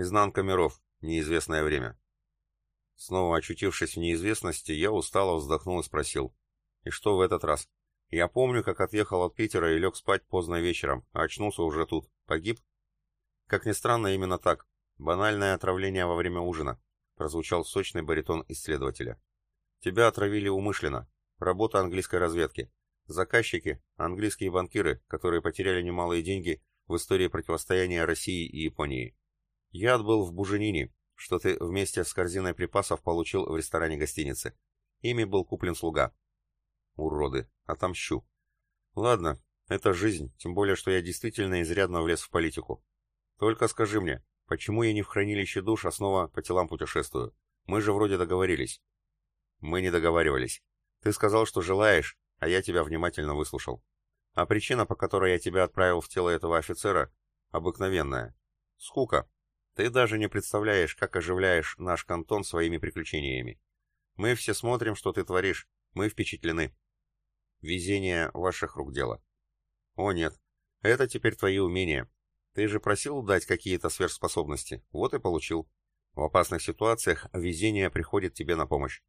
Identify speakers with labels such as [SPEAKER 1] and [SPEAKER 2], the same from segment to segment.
[SPEAKER 1] Изнанка миров. Неизвестное время. Снова очутившись в неизвестности, я устало вздохнул и спросил. И что в этот раз? Я помню, как отъехал от Питера и лег спать поздно вечером, а очнулся уже тут. Погиб? Как ни странно, именно так. Банальное отравление во время ужина. Прозвучал сочный баритон исследователя. Тебя отравили умышленно. Работа английской разведки. Заказчики – английские банкиры, которые потеряли немалые деньги в истории противостояния России и Японии. Яд был в буженине, что ты вместе с корзиной припасов получил в ресторане гостиницы. Ими был куплен слуга. Уроды, отомщу. Ладно, это жизнь, тем более, что я действительно изрядно влез в политику. Только скажи мне, почему я не в хранилище душ, а снова по телам путешествую? Мы же вроде договорились. Мы не договаривались. Ты сказал, что желаешь, а я тебя внимательно выслушал. А причина, по которой я тебя отправил в тело этого офицера, обыкновенная. Скука. Ты даже не представляешь, как оживляешь наш кантон своими приключениями. Мы все смотрим, что ты творишь. Мы впечатлены. Везение ваших рук дело. О нет, это теперь твои умения. Ты же просил дать какие-то сверхспособности. Вот и получил. В опасных ситуациях везение приходит тебе на помощь.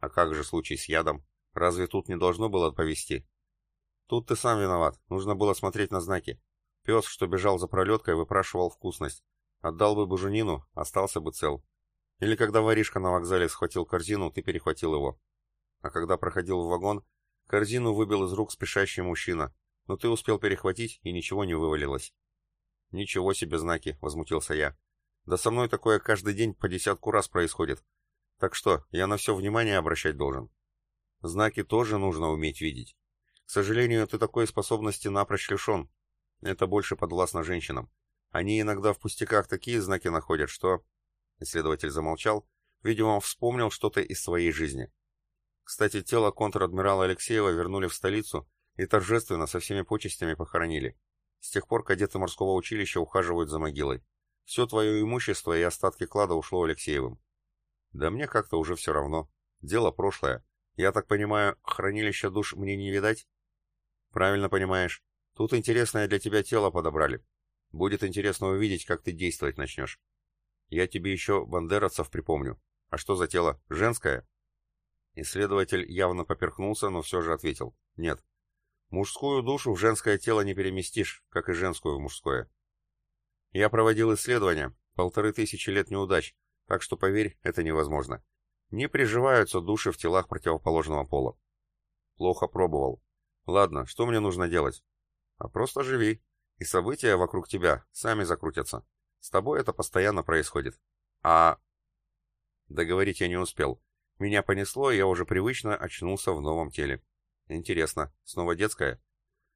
[SPEAKER 1] А как же случай с ядом? Разве тут не должно было повести? Тут ты сам виноват. Нужно было смотреть на знаки. Пес, что бежал за пролеткой, выпрашивал вкусность. Отдал бы буженину, остался бы цел. Или когда воришка на вокзале схватил корзину, ты перехватил его. А когда проходил в вагон, корзину выбил из рук спешащий мужчина, но ты успел перехватить, и ничего не вывалилось. «Ничего себе знаки!» — возмутился я. «Да со мной такое каждый день по десятку раз происходит. Так что, я на все внимание обращать должен?» «Знаки тоже нужно уметь видеть. К сожалению, ты такой способности напрочь лишен. Это больше подвластно женщинам. Они иногда в пустяках такие знаки находят, что...» Исследователь замолчал. Видимо, вспомнил что-то из своей жизни. Кстати, тело контр-адмирала Алексеева вернули в столицу и торжественно со всеми почестями похоронили. С тех пор кадеты морского училища ухаживают за могилой. Все твое имущество и остатки клада ушло Алексеевым. Да мне как-то уже все равно. Дело прошлое. Я так понимаю, хранилище душ мне не видать? Правильно понимаешь. Тут интересное для тебя тело подобрали. Будет интересно увидеть, как ты действовать начнешь. Я тебе еще бандеровцев припомню. А что за тело? Женское? Исследователь явно поперхнулся, но все же ответил. Нет. Мужскую душу в женское тело не переместишь, как и женскую в мужское. Я проводил исследования, полторы тысячи лет неудач, так что, поверь, это невозможно. Не приживаются души в телах противоположного пола. Плохо пробовал. Ладно, что мне нужно делать? А просто живи, и события вокруг тебя сами закрутятся. С тобой это постоянно происходит. А... Договорить я не успел. Меня понесло, и я уже привычно очнулся в новом теле. Интересно, снова детская?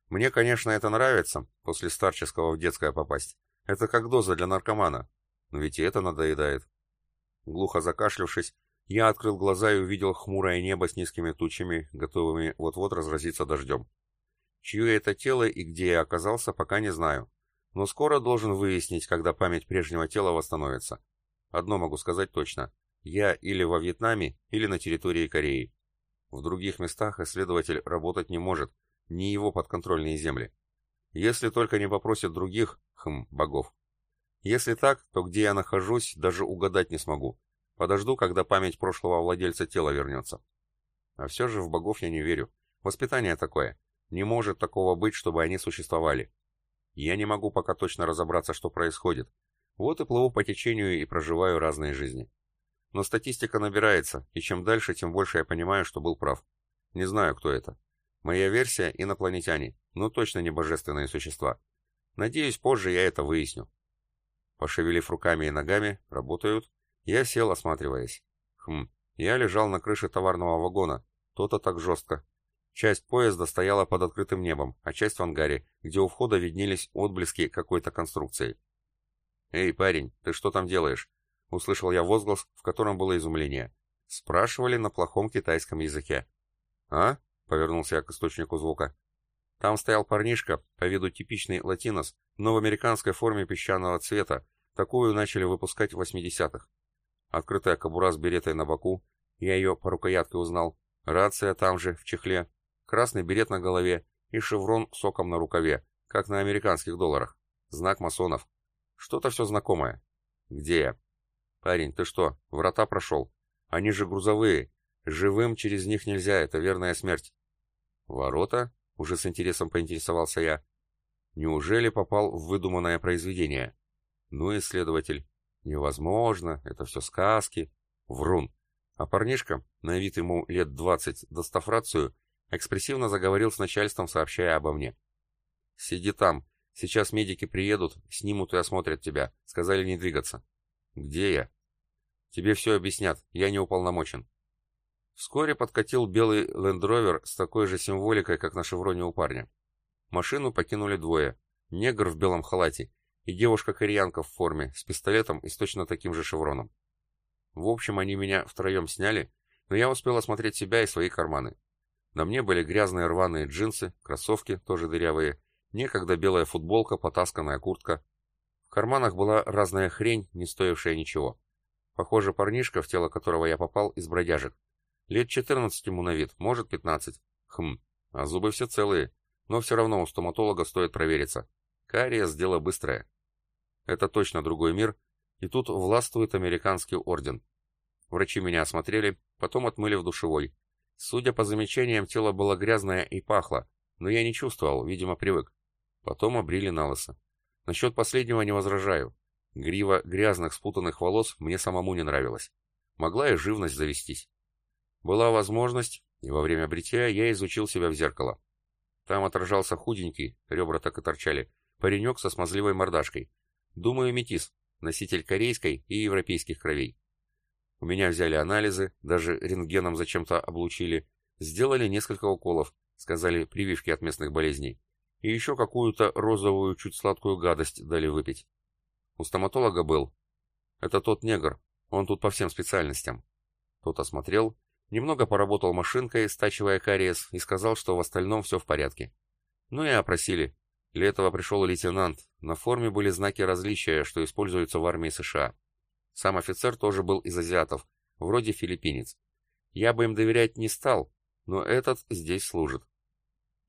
[SPEAKER 1] Мне, конечно, это нравится, после старческого в детское попасть. Это как доза для наркомана. Но ведь и это надоедает. Глухо закашлявшись, я открыл глаза и увидел хмурое небо с низкими тучами, готовыми вот-вот разразиться дождем. Чье это тело и где я оказался, пока не знаю. Но скоро должен выяснить, когда память прежнего тела восстановится. Одно могу сказать точно. Я или во Вьетнаме, или на территории Кореи. В других местах исследователь работать не может, не его подконтрольные земли. Если только не попросит других, хм, богов. Если так, то где я нахожусь, даже угадать не смогу. Подожду, когда память прошлого владельца тела вернется. А все же в богов я не верю. Воспитание такое. Не может такого быть, чтобы они существовали. Я не могу пока точно разобраться, что происходит. Вот и плыву по течению и проживаю разные жизни. Но статистика набирается, и чем дальше, тем больше я понимаю, что был прав. Не знаю, кто это. Моя версия — инопланетяне, но точно не божественные существа. Надеюсь, позже я это выясню. Пошевелив руками и ногами, работают. Я сел, осматриваясь. Хм, я лежал на крыше товарного вагона. То-то так жестко. Часть поезда стояла под открытым небом, а часть в ангаре, где у входа виднелись отблески какой-то конструкции. «Эй, парень, ты что там делаешь?» Услышал я возглас, в котором было изумление. Спрашивали на плохом китайском языке. «А?» — повернулся я к источнику звука. Там стоял парнишка, по виду типичный латинос, но в американской форме песчаного цвета. Такую начали выпускать в 80-х. Открытая кобура с беретой на боку. Я ее по рукоятке узнал. Рация там же, в чехле. Красный берет на голове и шеврон соком на рукаве, как на американских долларах. Знак масонов. Что-то все знакомое. Где я? Парень, ты что, врата прошел? Они же грузовые. Живым через них нельзя, это верная смерть. Ворота? Уже с интересом поинтересовался я. Неужели попал в выдуманное произведение? Ну, исследователь. Невозможно, это все сказки. Врун. А парнишка, на вид ему лет двадцать, достав рацию, экспрессивно заговорил с начальством, сообщая обо мне. «Сиди там. Сейчас медики приедут, снимут и осмотрят тебя. Сказали не двигаться». «Где я?» «Тебе все объяснят. Я не уполномочен». Вскоре подкатил белый лендровер с такой же символикой, как на шевроне у парня. Машину покинули двое. Негр в белом халате и девушка-кореянка в форме, с пистолетом и с точно таким же шевроном. В общем, они меня втроем сняли, но я успел осмотреть себя и свои карманы. На мне были грязные рваные джинсы, кроссовки, тоже дырявые, некогда белая футболка, потасканная куртка. В карманах была разная хрень, не стоившая ничего. Похоже, парнишка, в тело которого я попал, из бродяжек. Лет 14 ему на вид, может 15. Хм, а зубы все целые, но все равно у стоматолога стоит провериться. Кариес – дело быстрое. Это точно другой мир, и тут властвует американский орден. Врачи меня осмотрели, потом отмыли в душевой. Судя по замечаниям, тело было грязное и пахло, но я не чувствовал, видимо, привык. Потом обрили на лысо. Насчет последнего не возражаю. Грива грязных спутанных волос мне самому не нравилась. Могла и живность завестись. Была возможность, и во время бритья я изучил себя в зеркало. Там отражался худенький, ребра так и торчали, паренек со смазливой мордашкой. Думаю, метис, носитель корейской и европейских кровей. У меня взяли анализы, даже рентгеном зачем-то облучили, сделали несколько уколов, сказали прививки от местных болезней, и еще какую-то розовую, чуть сладкую гадость дали выпить. У стоматолога был. Это тот негр, он тут по всем специальностям. Тот осмотрел, немного поработал машинкой, стачивая кариес, и сказал, что в остальном все в порядке. Ну и опросили, для этого пришел лейтенант. На форме были знаки различия, что используются в армии США. Сам офицер тоже был из азиатов, вроде филиппинец. Я бы им доверять не стал, но этот здесь служит.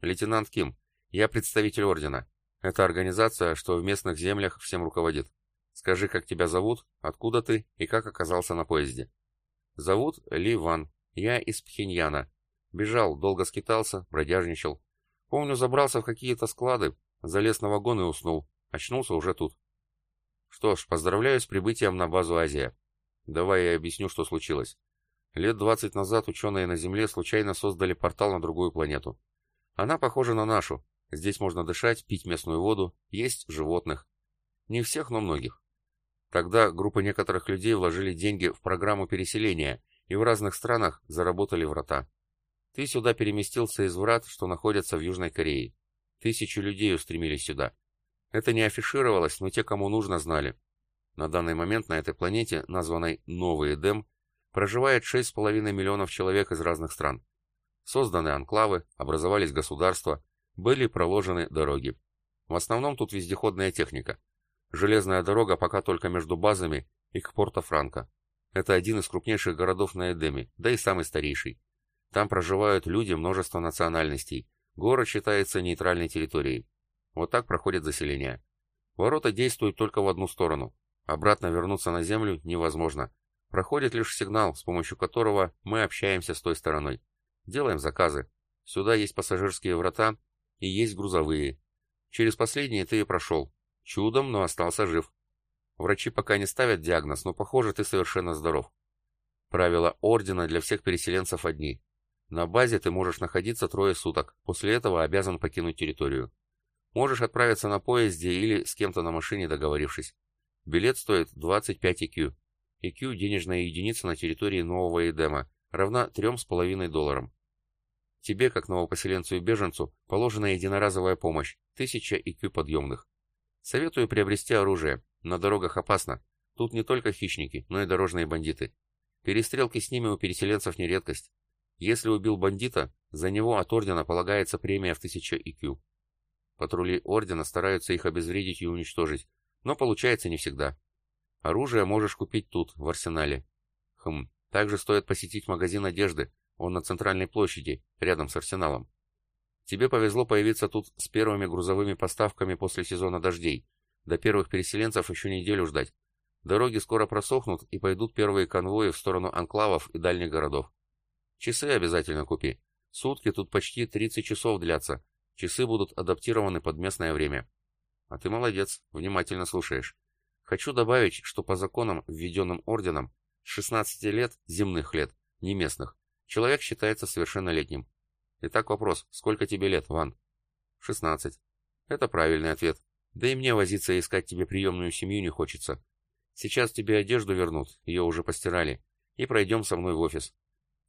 [SPEAKER 1] Лейтенант Ким, я представитель ордена. Это организация, что в местных землях всем руководит. Скажи, как тебя зовут, откуда ты и как оказался на поезде. Зовут Ли Ван. Я из Пхеньяна. Бежал, долго скитался, бродяжничал. Помню, забрался в какие-то склады, Залез на вагон и уснул. Очнулся уже тут. Что ж, поздравляю с прибытием на базу Азия. Давай я объясню, что случилось. Лет 20 назад ученые на Земле случайно создали портал на другую планету. Она похожа на нашу. Здесь можно дышать, пить местную воду, есть животных. Не всех, но многих. Тогда группа некоторых людей вложили деньги в программу переселения и в разных странах заработали врата. Ты сюда переместился из врат, что находятся в Южной Корее. Тысячи людей устремились сюда. Это не афишировалось, но те, кому нужно, знали. На данный момент на этой планете, названной Новый Эдем, проживает 6,5 миллионов человек из разных стран. Созданы анклавы, образовались государства, были проложены дороги. В основном тут вездеходная техника. Железная дорога пока только между базами и к Порто-Франко. Это один из крупнейших городов на Эдеме, да и самый старейший. Там проживают люди множества национальностей, Город считается нейтральной территорией. Вот так проходит заселение. Ворота действуют только в одну сторону. Обратно вернуться на землю невозможно. Проходит лишь сигнал, с помощью которого мы общаемся с той стороной. Делаем заказы. Сюда есть пассажирские врата и есть грузовые. Через последние ты и прошел. Чудом, но остался жив. Врачи пока не ставят диагноз, но похоже, ты совершенно здоров. Правила ордена для всех переселенцев одни. На базе ты можешь находиться трое суток, после этого обязан покинуть территорию. Можешь отправиться на поезде или с кем-то на машине договорившись. Билет стоит 25 IQ. IQ – денежная единица на территории Нового Эдема, равна 3,5 долларам. Тебе, как новопоселенцу и беженцу, положена единоразовая помощь – 1000 IQ подъемных. Советую приобрести оружие. На дорогах опасно. Тут не только хищники, но и дорожные бандиты. Перестрелки с ними у переселенцев не редкость. Если убил бандита, за него от ордена полагается премия в 1000 IQ. Патрули ордена стараются их обезвредить и уничтожить, но получается не всегда. Оружие можешь купить тут, в арсенале. Хм, также стоит посетить магазин одежды, он на центральной площади, рядом с арсеналом. Тебе повезло появиться тут с первыми грузовыми поставками после сезона дождей. До первых переселенцев еще неделю ждать. Дороги скоро просохнут и пойдут первые конвои в сторону анклавов и дальних городов. Часы обязательно купи. Сутки тут почти 30 часов длятся. Часы будут адаптированы под местное время. А ты молодец, внимательно слушаешь. Хочу добавить, что по законам, введенным орденом, с 16 лет, земных лет, не местных, человек считается совершеннолетним. Итак, вопрос, сколько тебе лет, Ван? 16. Это правильный ответ. Да и мне возиться и искать тебе приемную семью не хочется. Сейчас тебе одежду вернут, ее уже постирали, и пройдем со мной в офис.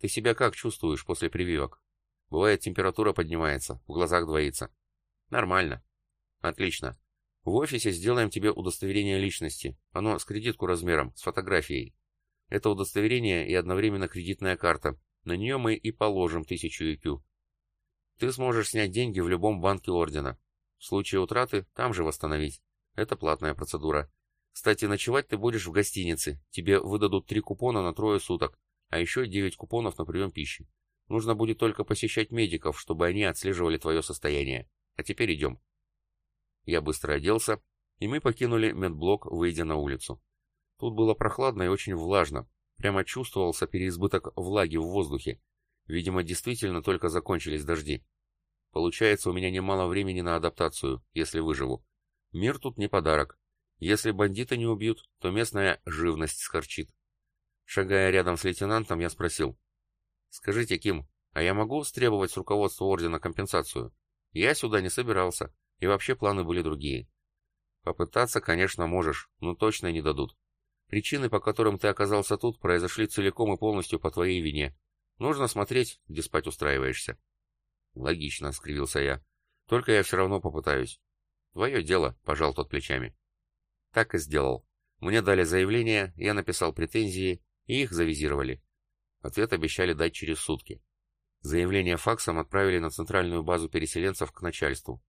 [SPEAKER 1] Ты себя как чувствуешь после прививок? Бывает, температура поднимается, в глазах двоится. Нормально. Отлично. В офисе сделаем тебе удостоверение личности. Оно с кредитку размером, с фотографией. Это удостоверение и одновременно кредитная карта. На нее мы и положим тысячу IQ. Ты сможешь снять деньги в любом банке ордена. В случае утраты там же восстановить. Это платная процедура. Кстати, ночевать ты будешь в гостинице. Тебе выдадут три купона на трое суток, а еще девять купонов на прием пищи. Нужно будет только посещать медиков, чтобы они отслеживали твое состояние. А теперь идем. Я быстро оделся, и мы покинули медблок, выйдя на улицу. Тут было прохладно и очень влажно. Прямо чувствовался переизбыток влаги в воздухе. Видимо, действительно только закончились дожди. Получается, у меня немало времени на адаптацию, если выживу. Мир тут не подарок. Если бандиты не убьют, то местная живность скорчит. Шагая рядом с лейтенантом, я спросил. «Скажите, Ким, а я могу стребовать с руководства ордена компенсацию? Я сюда не собирался, и вообще планы были другие». «Попытаться, конечно, можешь, но точно не дадут. Причины, по которым ты оказался тут, произошли целиком и полностью по твоей вине. Нужно смотреть, где спать устраиваешься». «Логично», — скривился я. «Только я все равно попытаюсь». «Твое дело», — пожал тот плечами. Так и сделал. Мне дали заявление, я написал претензии, и их завизировали. Ответ обещали дать через сутки. Заявление факсом отправили на центральную базу переселенцев к начальству.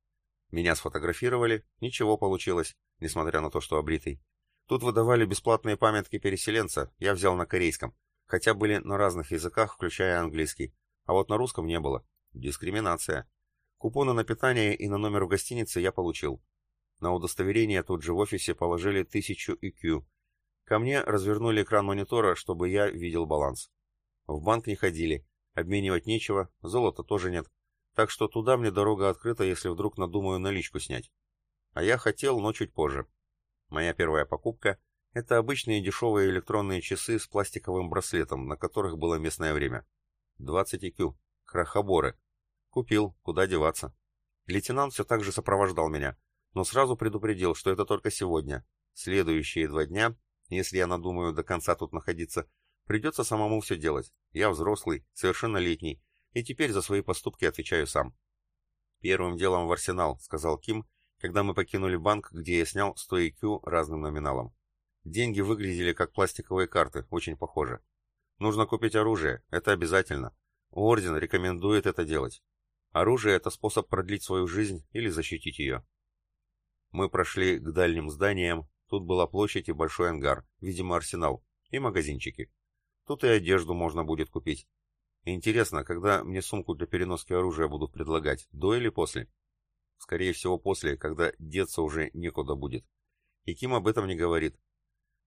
[SPEAKER 1] Меня сфотографировали, ничего получилось, несмотря на то, что обритый. Тут выдавали бесплатные памятки переселенца, я взял на корейском, хотя были на разных языках, включая английский, а вот на русском не было. Дискриминация. Купоны на питание и на номер в гостинице я получил. На удостоверение тут же в офисе положили 1000 IQ. Ко мне развернули экран монитора, чтобы я видел баланс. В банк не ходили, обменивать нечего, золота тоже нет. Так что туда мне дорога открыта, если вдруг надумаю наличку снять. А я хотел, но чуть позже. Моя первая покупка – это обычные дешевые электронные часы с пластиковым браслетом, на которых было местное время. 20 IQ. Крахоборы. Купил, куда деваться. Лейтенант все так же сопровождал меня но сразу предупредил, что это только сегодня. Следующие два дня, если я надумаю до конца тут находиться, придется самому все делать. Я взрослый, совершеннолетний, и теперь за свои поступки отвечаю сам. «Первым делом в арсенал», — сказал Ким, когда мы покинули банк, где я снял 100 IQ разным номиналом. Деньги выглядели как пластиковые карты, очень похоже. Нужно купить оружие, это обязательно. Орден рекомендует это делать. Оружие — это способ продлить свою жизнь или защитить ее. Мы прошли к дальним зданиям, тут была площадь и большой ангар, видимо арсенал, и магазинчики. Тут и одежду можно будет купить. Интересно, когда мне сумку для переноски оружия будут предлагать, до или после? Скорее всего после, когда деться уже некуда будет. И Ким об этом не говорит.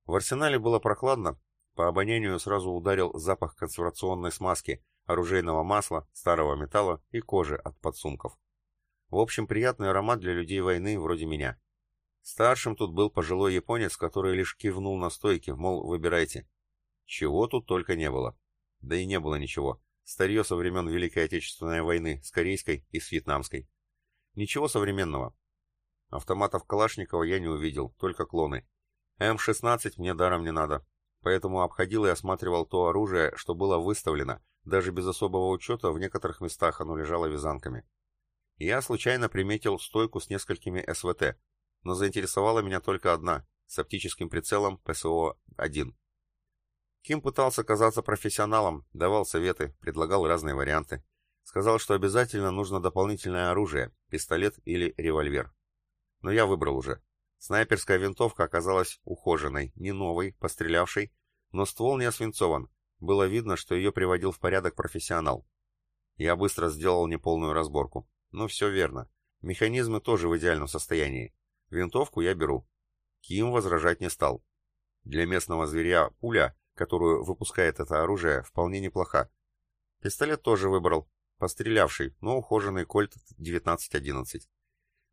[SPEAKER 1] В арсенале было прохладно, по обонянию сразу ударил запах консервационной смазки, оружейного масла, старого металла и кожи от подсумков. В общем, приятный аромат для людей войны вроде меня. Старшим тут был пожилой японец, который лишь кивнул на стойке, мол, выбирайте. Чего тут только не было. Да и не было ничего. Старье со времен Великой Отечественной войны, с корейской и с вьетнамской. Ничего современного. Автоматов Калашникова я не увидел, только клоны. М-16 мне даром не надо. Поэтому обходил и осматривал то оружие, что было выставлено, даже без особого учета в некоторых местах оно лежало вязанками. Я случайно приметил стойку с несколькими СВТ, но заинтересовала меня только одна, с оптическим прицелом ПСО-1. Ким пытался казаться профессионалом, давал советы, предлагал разные варианты. Сказал, что обязательно нужно дополнительное оружие, пистолет или револьвер. Но я выбрал уже. Снайперская винтовка оказалась ухоженной, не новой, пострелявшей, но ствол не освинцован. Было видно, что ее приводил в порядок профессионал. Я быстро сделал неполную разборку. Ну, все верно. Механизмы тоже в идеальном состоянии. Винтовку я беру. Ким возражать не стал. Для местного зверя пуля, которую выпускает это оружие, вполне неплоха. Пистолет тоже выбрал, пострелявший, но ухоженный кольт 1911.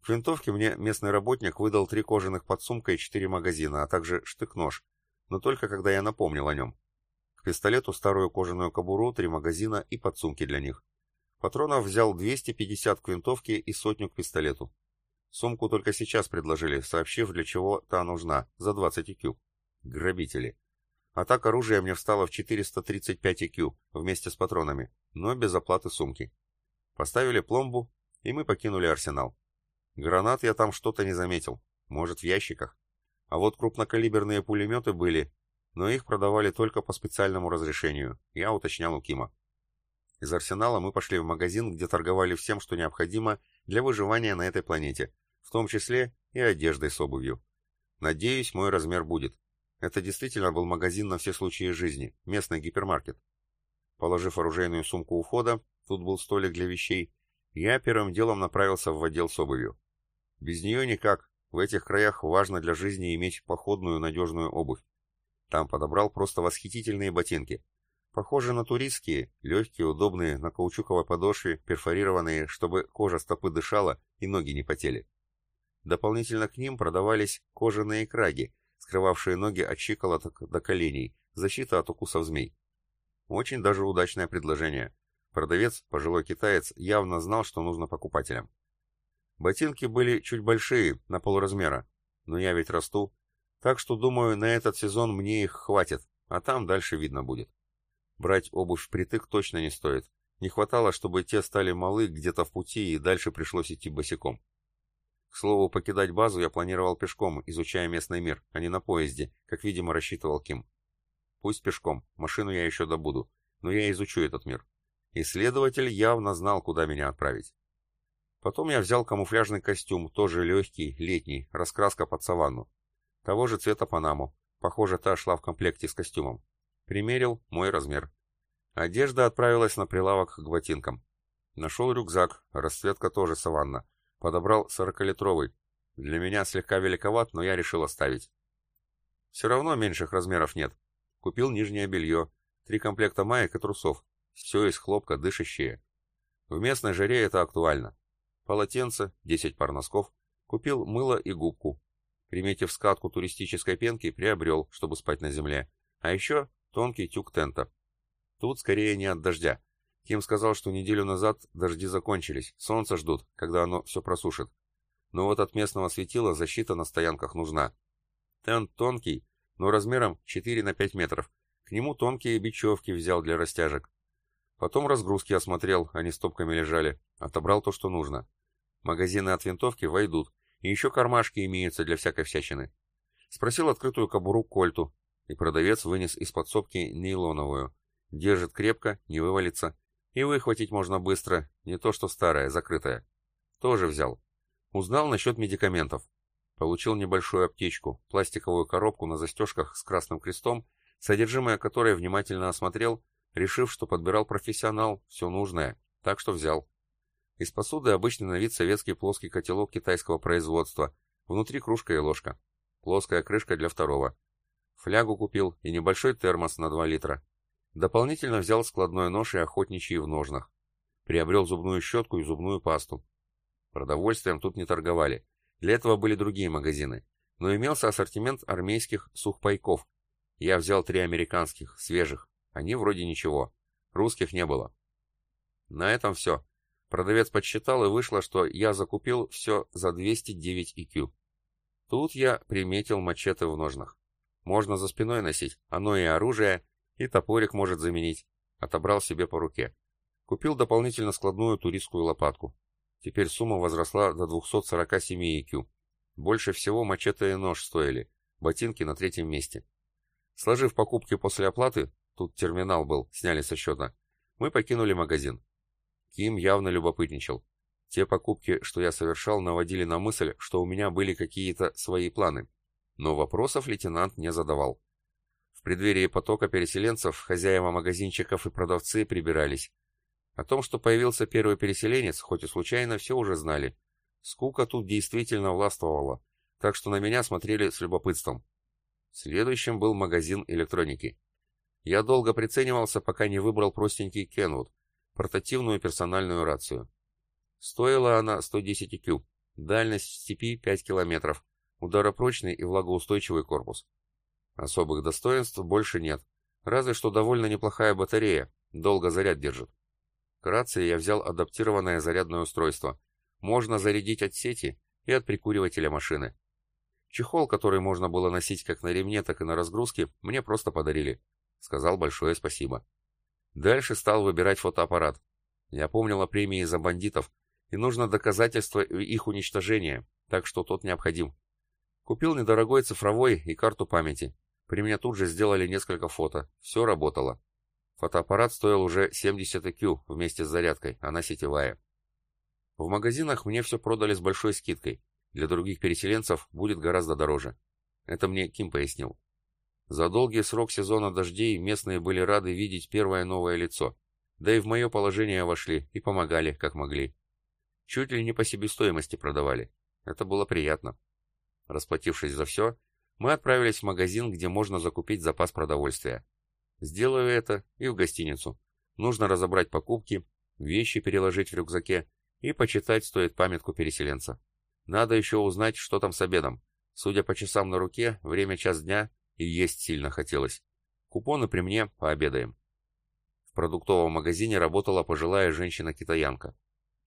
[SPEAKER 1] К винтовке мне местный работник выдал три кожаных подсумка и четыре магазина, а также штык-нож, но только когда я напомнил о нем. К пистолету старую кожаную кобуру, три магазина и подсумки для них. Патронов взял 250 к винтовке и сотню к пистолету. Сумку только сейчас предложили, сообщив, для чего та нужна, за 20 IQ. Грабители. А так оружие мне встало в 435 IQ вместе с патронами, но без оплаты сумки. Поставили пломбу, и мы покинули арсенал. Гранат я там что-то не заметил, может в ящиках. А вот крупнокалиберные пулеметы были, но их продавали только по специальному разрешению, я уточнял у Кима. Из арсенала мы пошли в магазин, где торговали всем, что необходимо для выживания на этой планете, в том числе и одеждой с обувью. Надеюсь, мой размер будет. Это действительно был магазин на все случаи жизни, местный гипермаркет. Положив оружейную сумку у входа, тут был столик для вещей, я первым делом направился в отдел с обувью. Без нее никак, в этих краях важно для жизни иметь походную надежную обувь. Там подобрал просто восхитительные ботинки. Похожи на туристские, легкие, удобные, на каучуковой подошве, перфорированные, чтобы кожа стопы дышала и ноги не потели. Дополнительно к ним продавались кожаные краги, скрывавшие ноги от щиколоток до коленей, защита от укусов змей. Очень даже удачное предложение. Продавец, пожилой китаец, явно знал, что нужно покупателям. Ботинки были чуть большие, на полразмера, но я ведь расту, так что, думаю, на этот сезон мне их хватит, а там дальше видно будет. Брать обувь впритык точно не стоит. Не хватало, чтобы те стали малы где-то в пути и дальше пришлось идти босиком. К слову, покидать базу я планировал пешком, изучая местный мир, а не на поезде, как, видимо, рассчитывал Ким. Пусть пешком, машину я еще добуду, но я изучу этот мир. Исследователь явно знал, куда меня отправить. Потом я взял камуфляжный костюм, тоже легкий, летний, раскраска под саванну. Того же цвета панаму. Похоже, та шла в комплекте с костюмом. Примерил мой размер. Одежда отправилась на прилавок к ботинкам. Нашел рюкзак, расцветка тоже саванна. Подобрал сорокалитровый. Для меня слегка великоват, но я решил оставить. Все равно меньших размеров нет. Купил нижнее белье, три комплекта маек и трусов. Все из хлопка, дышащее. В местной жаре это актуально. Полотенце, 10 пар носков. Купил мыло и губку. Приметив скатку туристической пенки, приобрел, чтобы спать на земле. А еще тонкий тюк тента. Тут скорее не от дождя. Ким сказал, что неделю назад дожди закончились, солнце ждут, когда оно все просушит. Но вот от местного светила защита на стоянках нужна. Тент тонкий, но размером 4 на 5 метров. К нему тонкие бечевки взял для растяжек. Потом разгрузки осмотрел, они стопками лежали. Отобрал то, что нужно. Магазины от винтовки войдут, и еще кармашки имеются для всякой всячины. Спросил открытую кобуру кольту, и продавец вынес из подсобки нейлоновую. Держит крепко, не вывалится. И выхватить можно быстро, не то что старая, закрытая. Тоже взял. Узнал насчет медикаментов. Получил небольшую аптечку, пластиковую коробку на застежках с красным крестом, содержимое которой внимательно осмотрел, решив, что подбирал профессионал, все нужное, так что взял. Из посуды обычный на вид советский плоский котелок китайского производства, внутри кружка и ложка. Плоская крышка для второго. Флягу купил и небольшой термос на 2 литра. Дополнительно взял складной нож и охотничий в ножнах. Приобрел зубную щетку и зубную пасту. Продовольствием тут не торговали. Для этого были другие магазины. Но имелся ассортимент армейских сухпайков. Я взял три американских, свежих. Они вроде ничего. Русских не было. На этом все. Продавец подсчитал и вышло, что я закупил все за 209 IQ. Тут я приметил мачете в ножнах. Можно за спиной носить, оно и оружие, и топорик может заменить. Отобрал себе по руке. Купил дополнительно складную туристскую лопатку. Теперь сумма возросла до 247 IQ. Больше всего мачете и нож стоили. Ботинки на третьем месте. Сложив покупки после оплаты, тут терминал был, сняли со счета, мы покинули магазин. Ким явно любопытничал. Те покупки, что я совершал, наводили на мысль, что у меня были какие-то свои планы. Но вопросов лейтенант не задавал преддверии потока переселенцев хозяева магазинчиков и продавцы прибирались. О том, что появился первый переселенец, хоть и случайно, все уже знали. Скука тут действительно властвовала, так что на меня смотрели с любопытством. Следующим был магазин электроники. Я долго приценивался, пока не выбрал простенький Kenwood, портативную персональную рацию. Стоила она 110 IQ, дальность в степи 5 километров, ударопрочный и влагоустойчивый корпус. Особых достоинств больше нет, разве что довольно неплохая батарея, долго заряд держит. К рации я взял адаптированное зарядное устройство. Можно зарядить от сети и от прикуривателя машины. Чехол, который можно было носить как на ремне, так и на разгрузке, мне просто подарили. Сказал большое спасибо. Дальше стал выбирать фотоаппарат. Я помнил о премии за бандитов, и нужно доказательство их уничтожения, так что тот необходим. Купил недорогой цифровой и карту памяти. При мне тут же сделали несколько фото. Все работало. Фотоаппарат стоил уже 70 IQ вместе с зарядкой, она сетевая. В магазинах мне все продали с большой скидкой. Для других переселенцев будет гораздо дороже. Это мне Ким пояснил. За долгий срок сезона дождей местные были рады видеть первое новое лицо. Да и в мое положение вошли и помогали, как могли. Чуть ли не по себестоимости продавали. Это было приятно. Расплатившись за все, мы отправились в магазин, где можно закупить запас продовольствия. Сделаю это и в гостиницу. Нужно разобрать покупки, вещи переложить в рюкзаке и почитать стоит памятку переселенца. Надо еще узнать, что там с обедом. Судя по часам на руке, время час дня, и есть сильно хотелось. Купоны при мне, пообедаем. В продуктовом магазине работала пожилая женщина-китаянка.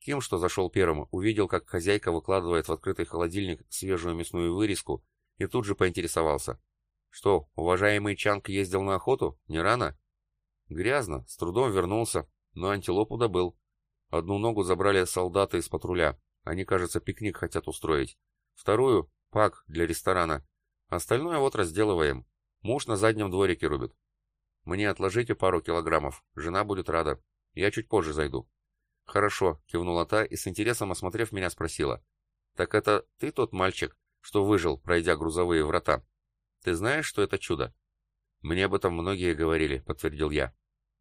[SPEAKER 1] Ким, что зашел первым, увидел, как хозяйка выкладывает в открытый холодильник свежую мясную вырезку, и тут же поинтересовался. «Что, уважаемый Чанг ездил на охоту? Не рано?» «Грязно, с трудом вернулся, но антилопу добыл. Одну ногу забрали солдаты из патруля, они, кажется, пикник хотят устроить. Вторую — пак для ресторана. Остальное вот разделываем. Муж на заднем дворике рубит. Мне отложите пару килограммов. Жена будет рада. Я чуть позже зайду. Хорошо, кивнула та и с интересом осмотрев меня спросила. Так это ты тот мальчик, что выжил, пройдя грузовые врата? Ты знаешь, что это чудо? Мне об этом многие говорили, подтвердил я.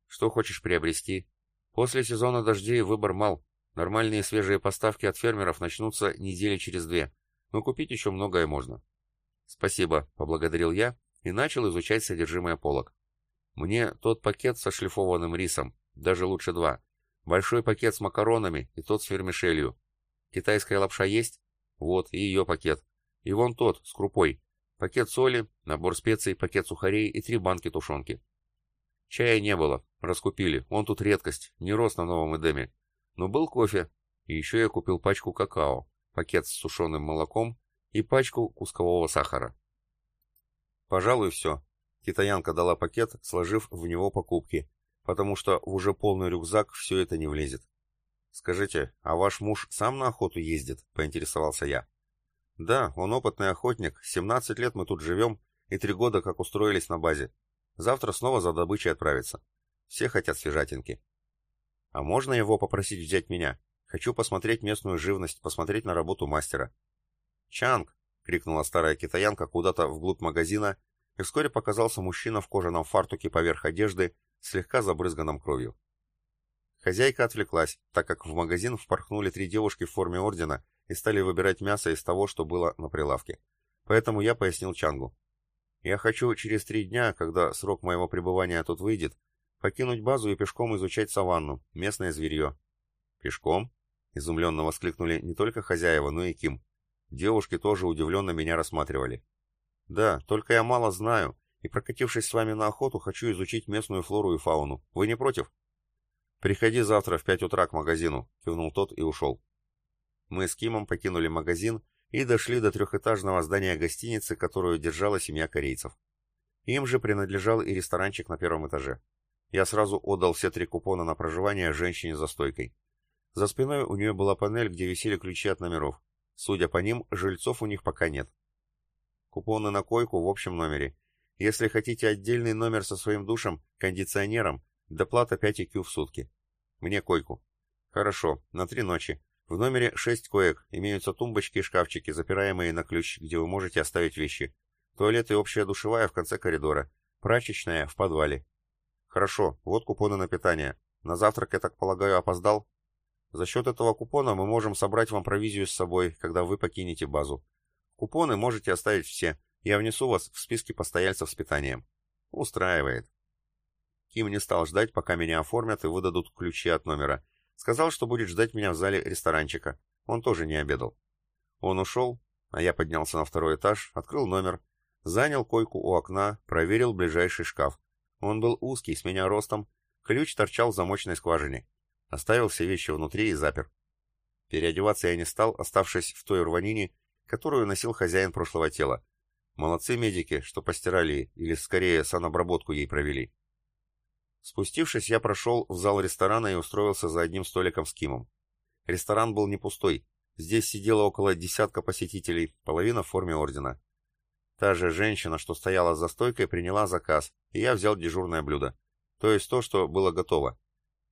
[SPEAKER 1] Что хочешь приобрести? После сезона дождей выбор мал. Нормальные свежие поставки от фермеров начнутся недели через две, но купить еще многое можно. Спасибо, поблагодарил я и начал изучать содержимое полок. Мне тот пакет со шлифованным рисом, даже лучше два. Большой пакет с макаронами и тот с вермишелью. Китайская лапша есть? Вот, и ее пакет. И вон тот, с крупой. Пакет соли, набор специй, пакет сухарей и три банки тушенки. Чая не было, раскупили, он тут редкость, не рос на новом Эдеме. Но был кофе, и еще я купил пачку какао, пакет с сушеным молоком и пачку кускового сахара. Пожалуй, все. Китаянка дала пакет, сложив в него покупки, потому что в уже полный рюкзак все это не влезет. «Скажите, а ваш муж сам на охоту ездит?» — поинтересовался я. «Да, он опытный охотник, 17 лет мы тут живем и три года как устроились на базе. Завтра снова за добычей отправиться. Все хотят свежатинки. А можно его попросить взять меня? Хочу посмотреть местную живность, посмотреть на работу мастера. «Чанг!» — крикнула старая китаянка куда-то вглубь магазина, и вскоре показался мужчина в кожаном фартуке поверх одежды, слегка забрызганном кровью. Хозяйка отвлеклась, так как в магазин впорхнули три девушки в форме ордена и стали выбирать мясо из того, что было на прилавке. Поэтому я пояснил Чангу. «Я хочу через три дня, когда срок моего пребывания тут выйдет, Покинуть базу и пешком изучать саванну, местное зверье. Пешком? Изумленно воскликнули не только хозяева, но и Ким. Девушки тоже удивленно меня рассматривали. Да, только я мало знаю, и прокатившись с вами на охоту, хочу изучить местную флору и фауну. Вы не против? Приходи завтра в пять утра к магазину, кивнул тот и ушел. Мы с Кимом покинули магазин и дошли до трехэтажного здания гостиницы, которую держала семья корейцев. Им же принадлежал и ресторанчик на первом этаже. Я сразу отдал все три купона на проживание женщине за стойкой. За спиной у нее была панель, где висели ключи от номеров. Судя по ним, жильцов у них пока нет. Купоны на койку в общем номере. Если хотите отдельный номер со своим душем, кондиционером, доплата 5 IQ в сутки. Мне койку. Хорошо, на три ночи. В номере 6 коек, имеются тумбочки и шкафчики, запираемые на ключ, где вы можете оставить вещи. Туалет и общая душевая в конце коридора. Прачечная в подвале. Хорошо, вот купоны на питание. На завтрак, я так полагаю, опоздал? За счет этого купона мы можем собрать вам провизию с собой, когда вы покинете базу. Купоны можете оставить все, Я внесу вас в списки постояльцев с питанием. Устраивает. Ким не стал ждать, пока меня оформят и выдадут ключи от номера. Сказал, что будет ждать меня в зале ресторанчика. Он тоже не обедал. Он ушел, а я поднялся на второй этаж, открыл номер, занял койку у окна, проверил ближайший шкаф. Он был узкий, с меня ростом, ключ торчал в замочной скважине. Оставил все вещи внутри и запер. Переодеваться я не стал, оставшись в той рванине, которую носил хозяин прошлого тела. Молодцы медики, что постирали, или скорее санобработку ей провели. Спустившись, я прошел в зал ресторана и устроился за одним столиком с Кимом. Ресторан был не пустой. Здесь сидело около десятка посетителей, половина в форме ордена. Та же женщина, что стояла за стойкой, приняла заказ, и я взял дежурное блюдо. То есть то, что было готово.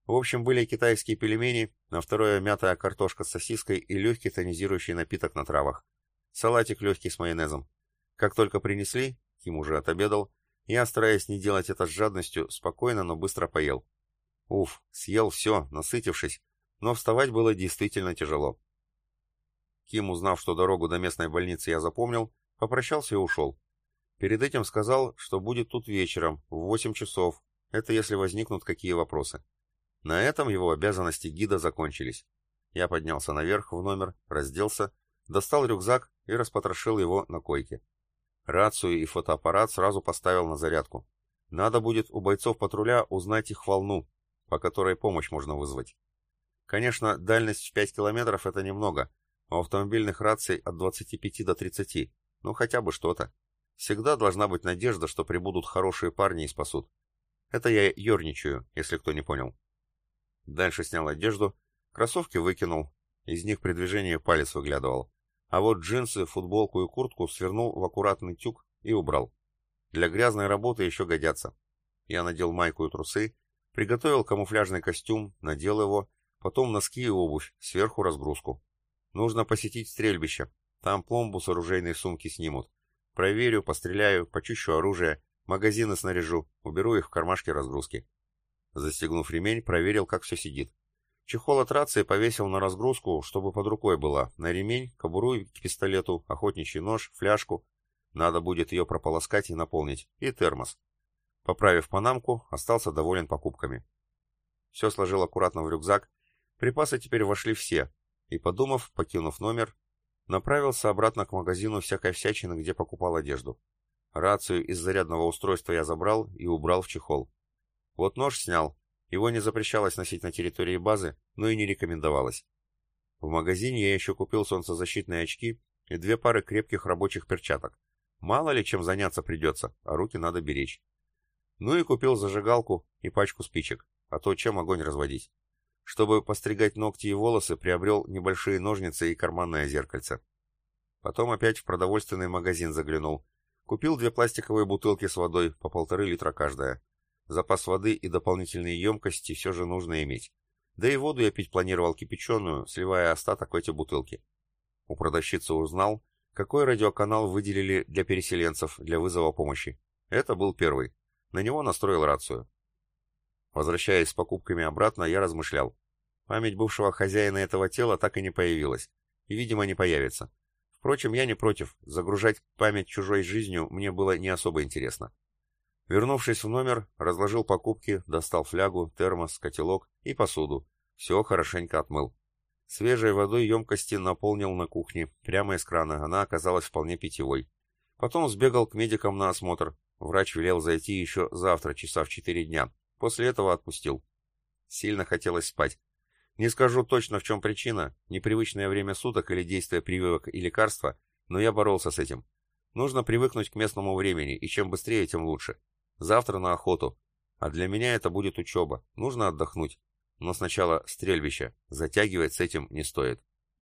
[SPEAKER 1] В общем, были китайские пельмени, на второе мятая картошка с сосиской и легкий тонизирующий напиток на травах. Салатик легкий с майонезом. Как только принесли, Ким уже отобедал, я, стараясь не делать это с жадностью, спокойно, но быстро поел. Уф, съел все, насытившись, но вставать было действительно тяжело. Ким, узнав, что дорогу до местной больницы я запомнил, попрощался и ушел. Перед этим сказал, что будет тут вечером, в восемь часов, это если возникнут какие вопросы. На этом его обязанности гида закончились. Я поднялся наверх в номер, разделся, достал рюкзак и распотрошил его на койке. Рацию и фотоаппарат сразу поставил на зарядку. Надо будет у бойцов патруля узнать их волну, по которой помощь можно вызвать. Конечно, дальность в 5 километров это немного, у автомобильных раций от 25 до 30, ну хотя бы что-то. Всегда должна быть надежда, что прибудут хорошие парни и спасут. Это я ерничаю, если кто не понял. Дальше снял одежду, кроссовки выкинул, из них при движении палец выглядывал. А вот джинсы, футболку и куртку свернул в аккуратный тюк и убрал. Для грязной работы еще годятся. Я надел майку и трусы, приготовил камуфляжный костюм, надел его, потом носки и обувь, сверху разгрузку. Нужно посетить стрельбище, там пломбу с оружейной сумки снимут. Проверю, постреляю, почищу оружие, магазины снаряжу, уберу их в кармашке разгрузки. Застегнув ремень, проверил, как все сидит. Чехол от рации повесил на разгрузку, чтобы под рукой была, на ремень, кобуру к пистолету, охотничий нож, фляжку. Надо будет ее прополоскать и наполнить. И термос. Поправив панамку, остался доволен покупками. Все сложил аккуратно в рюкзак. Припасы теперь вошли все. И, подумав, покинув номер, направился обратно к магазину всякой всячины, где покупал одежду. Рацию из зарядного устройства я забрал и убрал в чехол. Вот нож снял, его не запрещалось носить на территории базы, но и не рекомендовалось. В магазине я еще купил солнцезащитные очки и две пары крепких рабочих перчаток. Мало ли чем заняться придется, а руки надо беречь. Ну и купил зажигалку и пачку спичек, а то чем огонь разводить. Чтобы постригать ногти и волосы, приобрел небольшие ножницы и карманное зеркальце. Потом опять в продовольственный магазин заглянул. Купил две пластиковые бутылки с водой, по полторы литра каждая. Запас воды и дополнительные емкости все же нужно иметь. Да и воду я пить планировал кипяченую, сливая остаток в эти бутылки. У продавщицы узнал, какой радиоканал выделили для переселенцев для вызова помощи. Это был первый. На него настроил рацию. Возвращаясь с покупками обратно, я размышлял. Память бывшего хозяина этого тела так и не появилась. И, видимо, не появится. Впрочем, я не против. Загружать память чужой жизнью мне было не особо интересно. Вернувшись в номер, разложил покупки, достал флягу, термос, котелок и посуду. Все хорошенько отмыл. Свежей водой емкости наполнил на кухне, прямо из крана, она оказалась вполне питьевой. Потом сбегал к медикам на осмотр. Врач велел зайти еще завтра, часа в четыре дня. После этого отпустил. Сильно хотелось спать. Не скажу точно, в чем причина, непривычное время суток или действие прививок и лекарства, но я боролся с этим. Нужно привыкнуть к местному времени, и чем быстрее, тем лучше. Завтра на охоту. А для меня это будет учеба. Нужно отдохнуть. Но сначала стрельбище. Затягивать с этим не стоит.